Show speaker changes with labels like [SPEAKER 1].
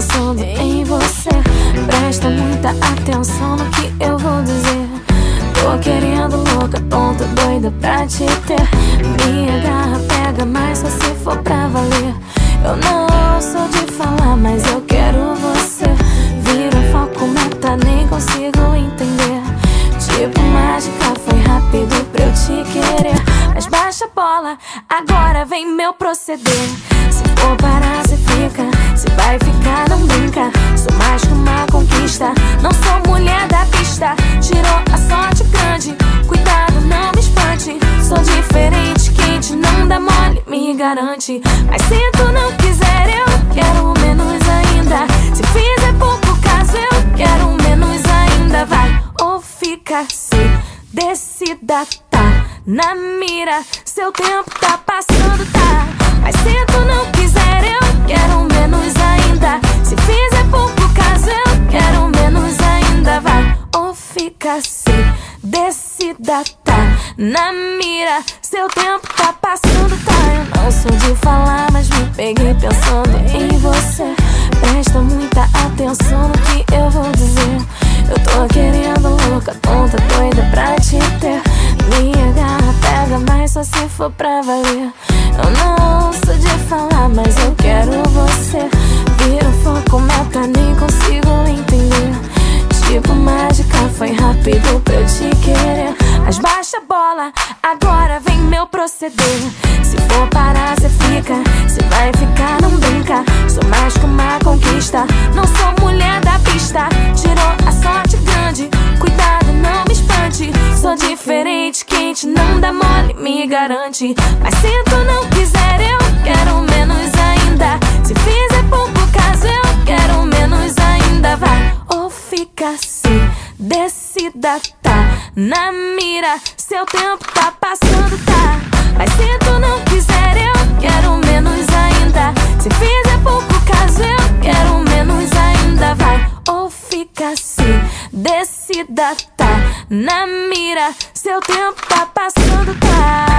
[SPEAKER 1] pensando em você. Presta muita atenção no que eu vou dizer. Tô querendo louca, tonta, doida pra te ter. Me agarra, pega, mas só se for pra valer. Eu não sou de falar, mas eu quero você. Vira foco, meta, nem consigo entender. Tipo mágica, foi rápido pra eu te querer. Mas baixa a bola, agora vem meu proceder. Se for parar, brinca. Sou mais que uma conquista. Não sou mulher da pista. Tirou a sorte grande. Cuidado, não me espante. Sou diferente, quente, não dá mole, me garante. Mas se tu não quiser, eu quero menos ainda. Se fizer pouco caso, eu quero menos ainda. Vai ou fica se decida, tá na mira. Seu tempo tá passando, tá. Mas se tu não quiser, eu quero se decida, tá na mira. Seu tempo tá passando, tá. Eu não sou de falar, mas me peguei pensando em você. Presta muita atenção no que eu vou dizer. Eu tô querendo louca, tonta, doida pra te ter. Minha garra pega, mas só se for pra valer. Baixa a bola, agora vem meu proceder. Se for parar, cê fica. Se vai ficar, não brinca. Sou mais que uma conquista. Não sou mulher da pista. Tirou a sorte grande. Cuidado, não me espante. Sou diferente, quente, não dá mole, me garante. Mas se tu não quiser, eu quero menos ainda. Se fizer pouco caso, eu quero menos ainda. Vai ou fica se decida, tá na mira. Seu tempo tá passando, tá. Mas se tu não quiser, eu quero menos ainda. Se fizer pouco caso, eu quero menos ainda. Vai ou fica se decida, tá na mira. Seu tempo tá passando, tá.